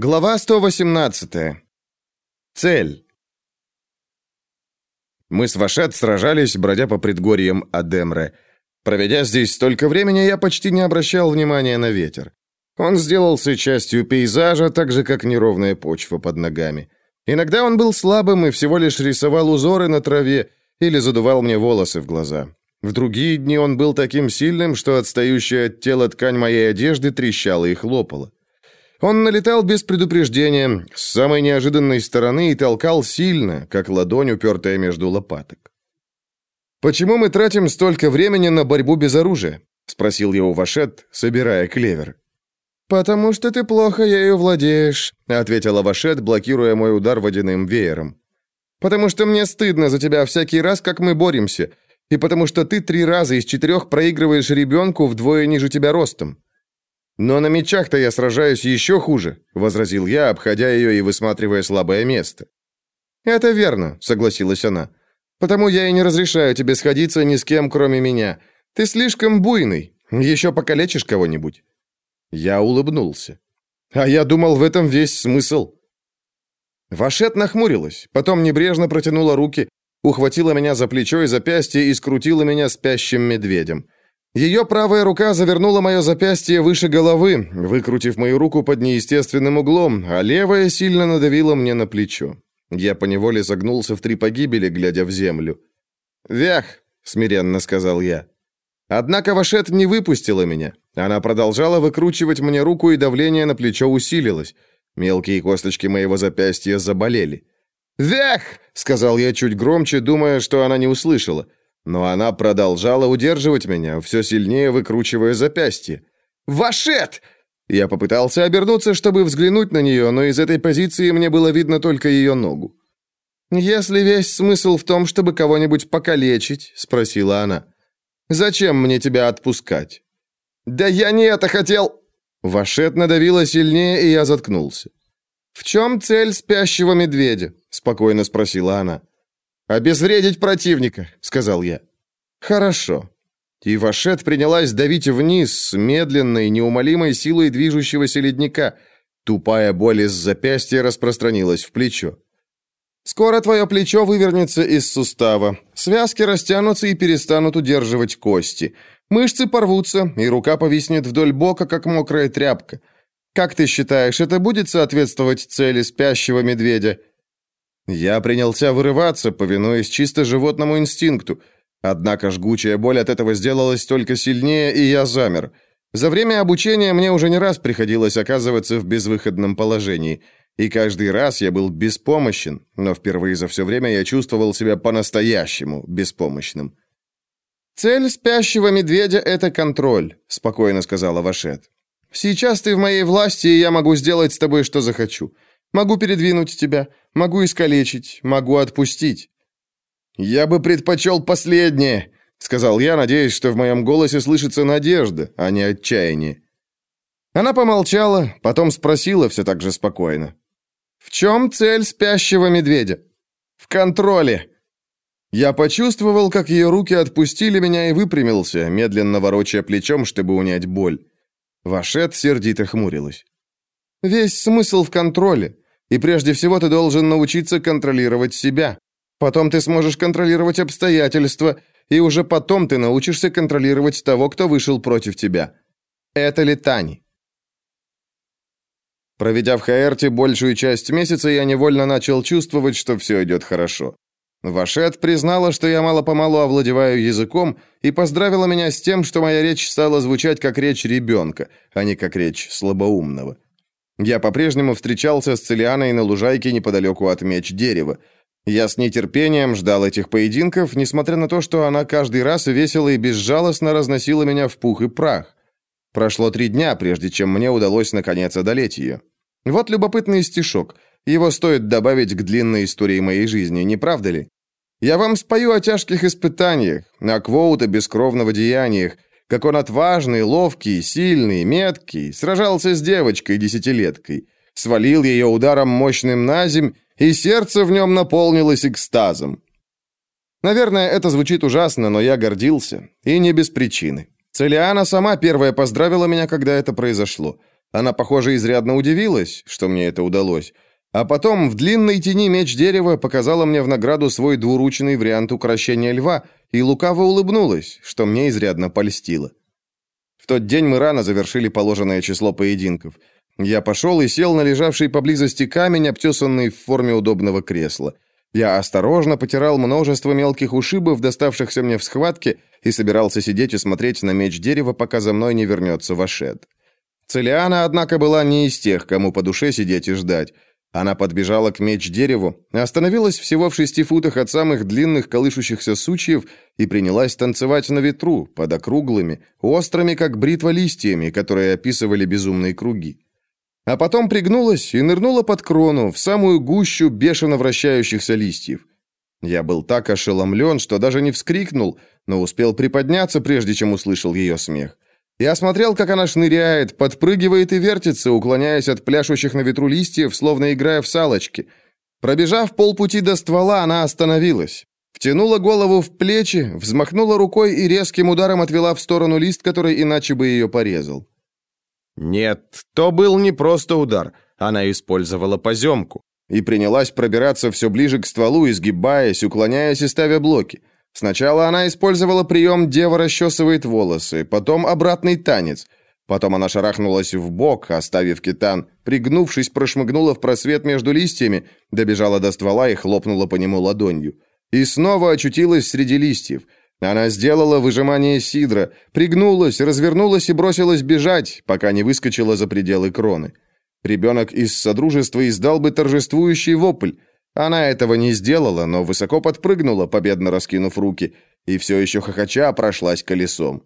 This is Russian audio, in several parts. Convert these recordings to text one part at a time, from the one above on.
Глава 118. Цель. Мы с Вашет сражались, бродя по предгорьям Адемре. Проведя здесь столько времени, я почти не обращал внимания на ветер. Он сделался частью пейзажа, так же, как неровная почва под ногами. Иногда он был слабым и всего лишь рисовал узоры на траве или задувал мне волосы в глаза. В другие дни он был таким сильным, что отстающая от тела ткань моей одежды трещала и хлопала. Он налетал без предупреждения, с самой неожиданной стороны и толкал сильно, как ладонь, упертая между лопаток. «Почему мы тратим столько времени на борьбу без оружия?» — спросил его Вашет, собирая клевер. «Потому что ты плохо ею владеешь», — ответила Вашет, блокируя мой удар водяным веером. «Потому что мне стыдно за тебя всякий раз, как мы боремся, и потому что ты три раза из четырех проигрываешь ребенку вдвое ниже тебя ростом. «Но на мечах-то я сражаюсь еще хуже», — возразил я, обходя ее и высматривая слабое место. «Это верно», — согласилась она. «Потому я и не разрешаю тебе сходиться ни с кем, кроме меня. Ты слишком буйный. Еще покалечишь кого-нибудь». Я улыбнулся. «А я думал, в этом весь смысл». Вашет нахмурилась, потом небрежно протянула руки, ухватила меня за плечо и запястье и скрутила меня спящим медведем. Ее правая рука завернула мое запястье выше головы, выкрутив мою руку под неестественным углом, а левая сильно надавила мне на плечо. Я поневоле согнулся в три погибели, глядя в землю. «Вях!» — смиренно сказал я. Однако Вашет не выпустила меня. Она продолжала выкручивать мне руку, и давление на плечо усилилось. Мелкие косточки моего запястья заболели. «Вях!» — сказал я чуть громче, думая, что она не услышала. Но она продолжала удерживать меня, все сильнее выкручивая запястье. «Вашет!» Я попытался обернуться, чтобы взглянуть на нее, но из этой позиции мне было видно только ее ногу. «Если весь смысл в том, чтобы кого-нибудь покалечить?» — спросила она. «Зачем мне тебя отпускать?» «Да я не это хотел!» Вашет надавила сильнее, и я заткнулся. «В чем цель спящего медведя?» — спокойно спросила она. «Обезвредить противника», — сказал я. «Хорошо». И Вашет принялась давить вниз с медленной, неумолимой силой движущегося ледника. Тупая боль из запястья распространилась в плечо. «Скоро твое плечо вывернется из сустава. Связки растянутся и перестанут удерживать кости. Мышцы порвутся, и рука повиснет вдоль бока, как мокрая тряпка. Как ты считаешь, это будет соответствовать цели спящего медведя?» Я принялся вырываться, повинуясь чисто животному инстинкту. Однако жгучая боль от этого сделалась только сильнее, и я замер. За время обучения мне уже не раз приходилось оказываться в безвыходном положении. И каждый раз я был беспомощен, но впервые за все время я чувствовал себя по-настоящему беспомощным. «Цель спящего медведя — это контроль», — спокойно сказала Вашет. «Сейчас ты в моей власти, и я могу сделать с тобой, что захочу. Могу передвинуть тебя, могу искалечить, могу отпустить». «Я бы предпочел последнее», — сказал я, надеясь, что в моем голосе слышится надежда, а не отчаяние. Она помолчала, потом спросила все так же спокойно. «В чем цель спящего медведя?» «В контроле». Я почувствовал, как ее руки отпустили меня и выпрямился, медленно ворочая плечом, чтобы унять боль. Вашет сердито хмурилась. Весь смысл в контроле. И прежде всего ты должен научиться контролировать себя. Потом ты сможешь контролировать обстоятельства, и уже потом ты научишься контролировать того, кто вышел против тебя. Это Летани. Проведя в Хаэрте большую часть месяца, я невольно начал чувствовать, что все идет хорошо. Вашет признала, что я мало-помалу овладеваю языком, и поздравила меня с тем, что моя речь стала звучать как речь ребенка, а не как речь слабоумного. Я по-прежнему встречался с Целианой на лужайке неподалеку от меч дерева. Я с нетерпением ждал этих поединков, несмотря на то, что она каждый раз весело и безжалостно разносила меня в пух и прах. Прошло три дня, прежде чем мне удалось наконец одолеть ее. Вот любопытный стишок. Его стоит добавить к длинной истории моей жизни, не правда ли? Я вам спою о тяжких испытаниях, о Квоута бескровного деяниях, как он отважный, ловкий, сильный, меткий, сражался с девочкой-десятилеткой, свалил ее ударом мощным на земь, и сердце в нем наполнилось экстазом. Наверное, это звучит ужасно, но я гордился, и не без причины. Целиана сама первая поздравила меня, когда это произошло. Она, похоже, изрядно удивилась, что мне это удалось. А потом в длинной тени меч дерева показала мне в награду свой двуручный вариант украшения льва и лукаво улыбнулась, что мне изрядно польстило. В тот день мы рано завершили положенное число поединков. Я пошел и сел на лежавший поблизости камень, обтесанный в форме удобного кресла. Я осторожно потирал множество мелких ушибов, доставшихся мне в схватке, и собирался сидеть и смотреть на меч дерева, пока за мной не вернется Вашет. Целиана, однако, была не из тех, кому по душе сидеть и ждать. Она подбежала к меч-дереву, остановилась всего в шести футах от самых длинных колышущихся сучьев и принялась танцевать на ветру, под округлыми, острыми, как бритва листьями, которые описывали безумные круги. А потом пригнулась и нырнула под крону, в самую гущу бешено вращающихся листьев. Я был так ошеломлен, что даже не вскрикнул, но успел приподняться, прежде чем услышал ее смех. Я смотрел, как она шныряет, подпрыгивает и вертится, уклоняясь от пляшущих на ветру листьев, словно играя в салочки. Пробежав полпути до ствола, она остановилась. Втянула голову в плечи, взмахнула рукой и резким ударом отвела в сторону лист, который иначе бы ее порезал. Нет, то был не просто удар. Она использовала поземку и принялась пробираться все ближе к стволу, изгибаясь, уклоняясь и ставя блоки. Сначала она использовала прием «дева расчесывает волосы», потом обратный танец. Потом она шарахнулась в бок, оставив китан, пригнувшись, прошмыгнула в просвет между листьями, добежала до ствола и хлопнула по нему ладонью. И снова очутилась среди листьев. Она сделала выжимание сидра, пригнулась, развернулась и бросилась бежать, пока не выскочила за пределы кроны. Ребенок из Содружества издал бы торжествующий вопль, она этого не сделала, но высоко подпрыгнула, победно раскинув руки, и все еще хохоча прошлась колесом.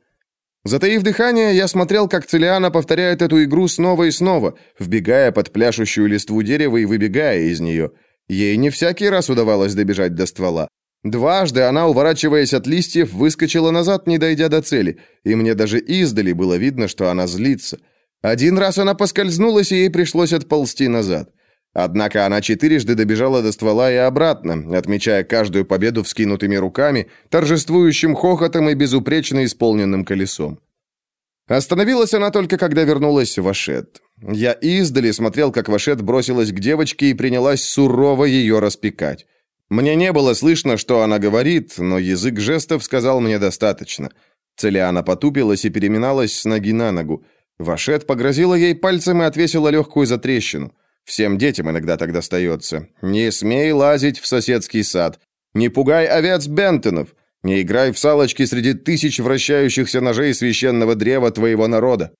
Затаив дыхание, я смотрел, как Целиана повторяет эту игру снова и снова, вбегая под пляшущую листву дерева и выбегая из нее. Ей не всякий раз удавалось добежать до ствола. Дважды она, уворачиваясь от листьев, выскочила назад, не дойдя до цели, и мне даже издали было видно, что она злится. Один раз она поскользнулась, и ей пришлось отползти назад. Однако она четырежды добежала до ствола и обратно, отмечая каждую победу вскинутыми руками, торжествующим хохотом и безупречно исполненным колесом. Остановилась она только, когда вернулась Вашет. Я издали смотрел, как Вашет бросилась к девочке и принялась сурово ее распекать. Мне не было слышно, что она говорит, но язык жестов сказал мне достаточно. Целиана потупилась и переминалась с ноги на ногу. Вашет погрозила ей пальцем и отвесила легкую затрещину. Всем детям иногда так достается. Не смей лазить в соседский сад. Не пугай овец Бентонов. Не играй в салочки среди тысяч вращающихся ножей священного древа твоего народа.